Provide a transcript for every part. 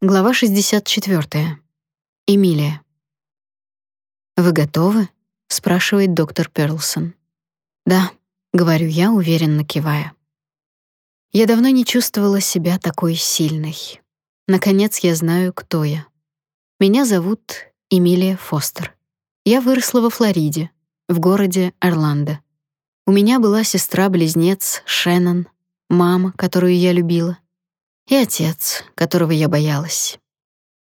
Глава 64. Эмилия. «Вы готовы?» — спрашивает доктор Перлсон. «Да», — говорю я, уверенно кивая. Я давно не чувствовала себя такой сильной. Наконец я знаю, кто я. Меня зовут Эмилия Фостер. Я выросла во Флориде, в городе Орландо. У меня была сестра-близнец Шеннон, мама, которую я любила, и отец, которого я боялась.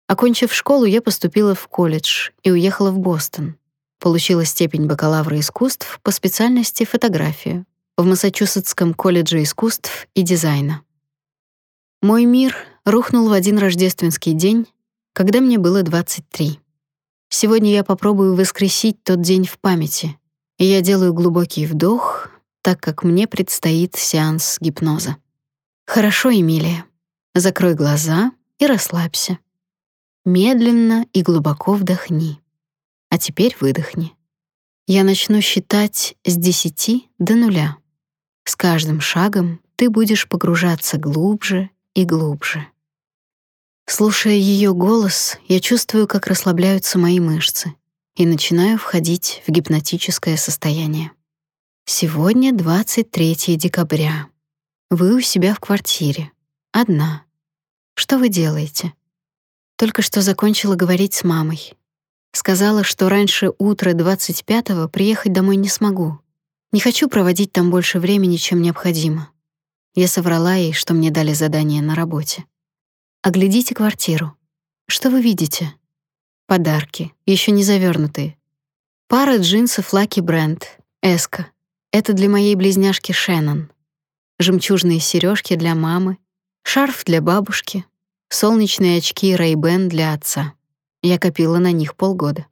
Окончив школу, я поступила в колледж и уехала в Бостон. Получила степень бакалавра искусств по специальности фотографию в Массачусетском колледже искусств и дизайна. Мой мир рухнул в один рождественский день, когда мне было 23. Сегодня я попробую воскресить тот день в памяти. И я делаю глубокий вдох, так как мне предстоит сеанс гипноза. Хорошо, Эмилия. Закрой глаза и расслабься. Медленно и глубоко вдохни. А теперь выдохни. Я начну считать с десяти до нуля. С каждым шагом ты будешь погружаться глубже и глубже. Слушая ее голос, я чувствую, как расслабляются мои мышцы и начинаю входить в гипнотическое состояние. Сегодня 23 декабря. Вы у себя в квартире. Одна. Что вы делаете? Только что закончила говорить с мамой. Сказала, что раньше утра 25-го приехать домой не смогу. Не хочу проводить там больше времени, чем необходимо. Я соврала ей, что мне дали задание на работе. Оглядите квартиру. Что вы видите? Подарки, еще не завернутые. Пара джинсов Lucky Brand, Эска. Это для моей близняшки Шеннон. Жемчужные сережки для мамы Шарф для бабушки, солнечные очки Ray-Ban для отца. Я копила на них полгода.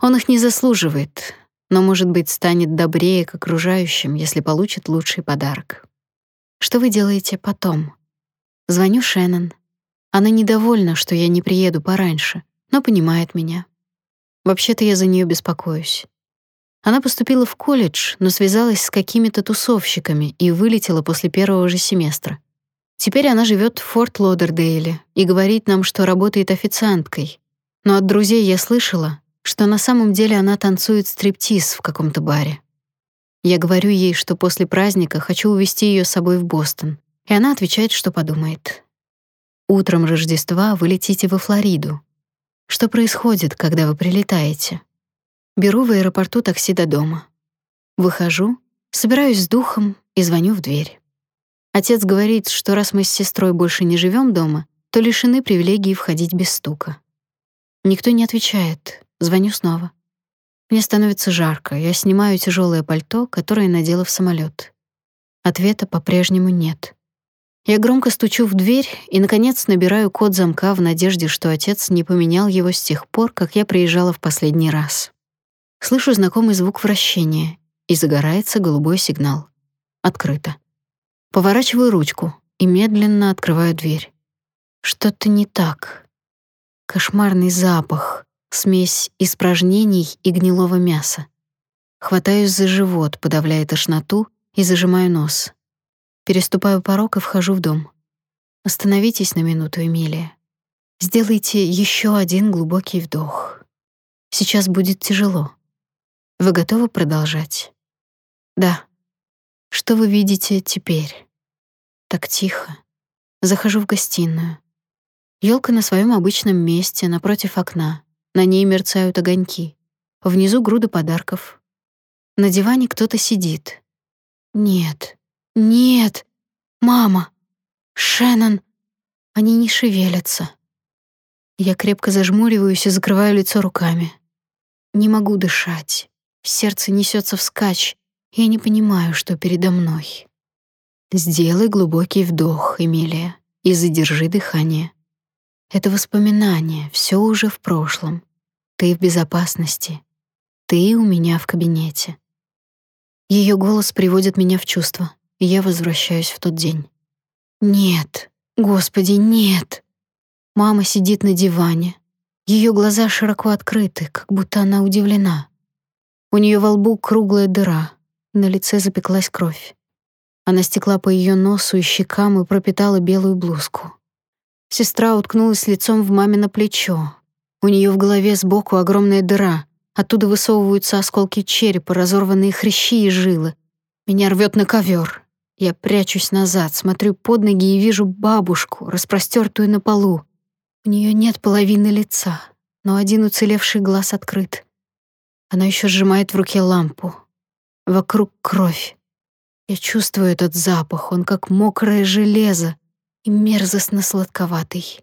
Он их не заслуживает, но, может быть, станет добрее к окружающим, если получит лучший подарок. Что вы делаете потом? Звоню Шеннон. Она недовольна, что я не приеду пораньше, но понимает меня. Вообще-то я за нее беспокоюсь. Она поступила в колледж, но связалась с какими-то тусовщиками и вылетела после первого же семестра. Теперь она живет в Форт Лодердейле и говорит нам, что работает официанткой. Но от друзей я слышала, что на самом деле она танцует стриптиз в каком-то баре. Я говорю ей, что после праздника хочу увезти ее с собой в Бостон, и она отвечает, что подумает. Утром Рождества вы летите во Флориду. Что происходит, когда вы прилетаете? Беру в аэропорту такси до дома. Выхожу, собираюсь с духом и звоню в дверь. Отец говорит, что раз мы с сестрой больше не живем дома, то лишены привилегии входить без стука. Никто не отвечает. Звоню снова. Мне становится жарко. Я снимаю тяжелое пальто, которое надела в самолет. Ответа по-прежнему нет. Я громко стучу в дверь и наконец набираю код замка в надежде, что отец не поменял его с тех пор, как я приезжала в последний раз. Слышу знакомый звук вращения, и загорается голубой сигнал. Открыто. Поворачиваю ручку и медленно открываю дверь. Что-то не так. Кошмарный запах, смесь испражнений и гнилого мяса. Хватаюсь за живот, подавляя тошноту, и зажимаю нос. Переступаю порог и вхожу в дом. Остановитесь на минуту, Эмилия. Сделайте еще один глубокий вдох. Сейчас будет тяжело. Вы готовы продолжать? Да. Что вы видите теперь? Так тихо. Захожу в гостиную. Елка на своем обычном месте, напротив окна. На ней мерцают огоньки. Внизу груда подарков. На диване кто-то сидит. Нет. Нет. Мама. Шеннон. Они не шевелятся. Я крепко зажмуриваюсь и закрываю лицо руками. Не могу дышать. Сердце несется вскачь. Я не понимаю, что передо мной. Сделай глубокий вдох, Эмилия, и задержи дыхание. Это воспоминание, все уже в прошлом. Ты в безопасности. Ты у меня в кабинете. Ее голос приводит меня в чувство, и я возвращаюсь в тот день. Нет, Господи, нет. Мама сидит на диване. Ее глаза широко открыты, как будто она удивлена. У нее во лбу круглая дыра, на лице запеклась кровь. Она стекла по ее носу и щекам и пропитала белую блузку. Сестра уткнулась лицом в мамино плечо. У нее в голове сбоку огромная дыра. Оттуда высовываются осколки черепа, разорванные хрящи и жилы. Меня рвет на ковер. Я прячусь назад, смотрю под ноги и вижу бабушку, распростертую на полу. У нее нет половины лица, но один уцелевший глаз открыт. Она еще сжимает в руке лампу. Вокруг кровь. Я чувствую этот запах, он как мокрое железо и мерзостно сладковатый.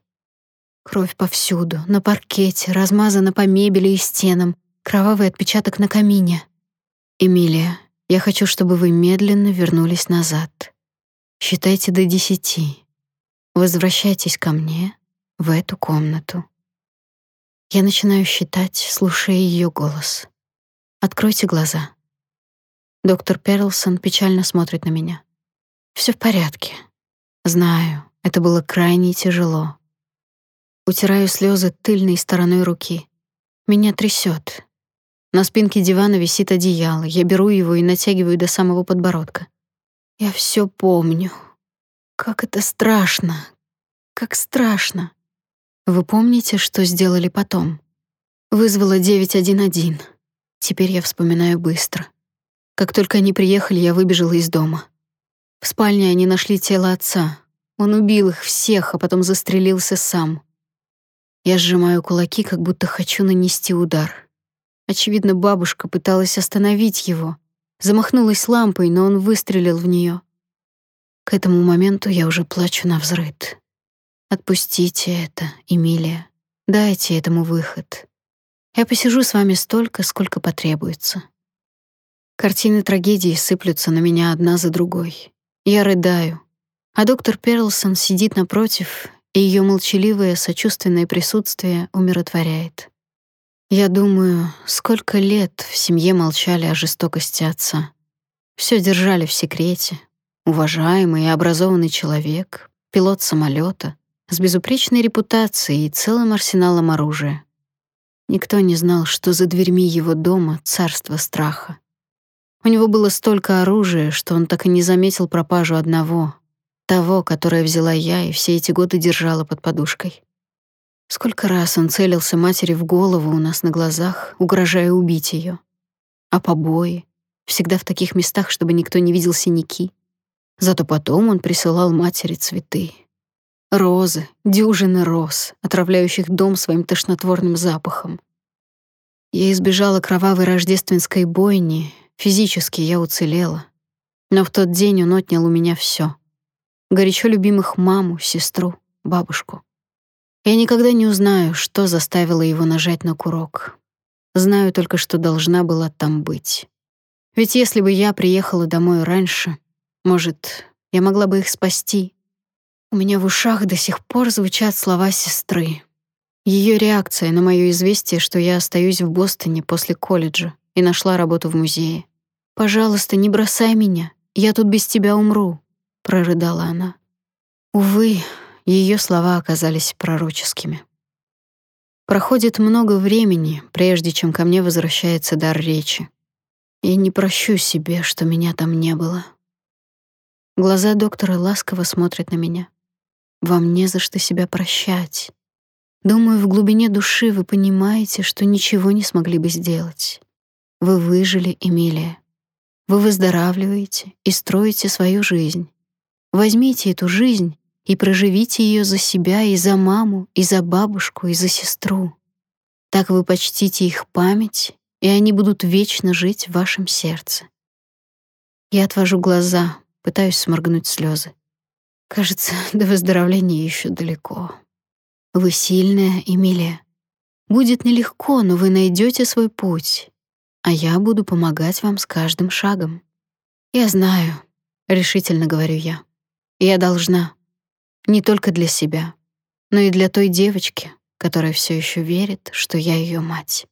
Кровь повсюду, на паркете, размазана по мебели и стенам, кровавый отпечаток на камине. Эмилия, я хочу, чтобы вы медленно вернулись назад. Считайте до десяти. Возвращайтесь ко мне в эту комнату. Я начинаю считать, слушая ее голос. Откройте глаза. Доктор Перлсон печально смотрит на меня. Все в порядке. Знаю, это было крайне тяжело. Утираю слезы тыльной стороной руки. Меня трясет. На спинке дивана висит одеяло. Я беру его и натягиваю до самого подбородка. Я все помню. Как это страшно. Как страшно. Вы помните, что сделали потом? Вызвала 911. Теперь я вспоминаю быстро. Как только они приехали, я выбежала из дома. В спальне они нашли тело отца. Он убил их всех, а потом застрелился сам. Я сжимаю кулаки, как будто хочу нанести удар. Очевидно, бабушка пыталась остановить его. Замахнулась лампой, но он выстрелил в нее. К этому моменту я уже плачу на взрыд. Отпустите это, Эмилия. Дайте этому выход. Я посижу с вами столько, сколько потребуется. Картины трагедии сыплются на меня одна за другой. Я рыдаю, а доктор Перлсон сидит напротив, и ее молчаливое, сочувственное присутствие умиротворяет. Я думаю, сколько лет в семье молчали о жестокости отца. Все держали в секрете. Уважаемый и образованный человек, пилот самолета, с безупречной репутацией и целым арсеналом оружия. Никто не знал, что за дверьми его дома царство страха. У него было столько оружия, что он так и не заметил пропажу одного, того, которое взяла я и все эти годы держала под подушкой. Сколько раз он целился матери в голову у нас на глазах, угрожая убить ее. А побои всегда в таких местах, чтобы никто не видел синяки. Зато потом он присылал матери цветы, Розы, дюжины роз, отравляющих дом своим тошнотворным запахом. Я избежала кровавой рождественской бойни, физически я уцелела. Но в тот день он отнял у меня все: Горячо любимых маму, сестру, бабушку. Я никогда не узнаю, что заставило его нажать на курок. Знаю только, что должна была там быть. Ведь если бы я приехала домой раньше, может, я могла бы их спасти, у меня в ушах до сих пор звучат слова сестры. Ее реакция на моё известие, что я остаюсь в Бостоне после колледжа и нашла работу в музее. «Пожалуйста, не бросай меня, я тут без тебя умру», — прорыдала она. Увы, ее слова оказались пророческими. Проходит много времени, прежде чем ко мне возвращается дар речи. Я не прощу себе, что меня там не было. Глаза доктора ласково смотрят на меня. Вам не за что себя прощать. Думаю, в глубине души вы понимаете, что ничего не смогли бы сделать. Вы выжили, Эмилия. Вы выздоравливаете и строите свою жизнь. Возьмите эту жизнь и проживите ее за себя и за маму, и за бабушку, и за сестру. Так вы почтите их память, и они будут вечно жить в вашем сердце. Я отвожу глаза, пытаюсь сморгнуть слезы. Кажется, до выздоровления еще далеко. Вы сильная, Эмилия. Будет нелегко, но вы найдете свой путь, а я буду помогать вам с каждым шагом. Я знаю, решительно говорю я. Я должна не только для себя, но и для той девочки, которая все еще верит, что я ее мать.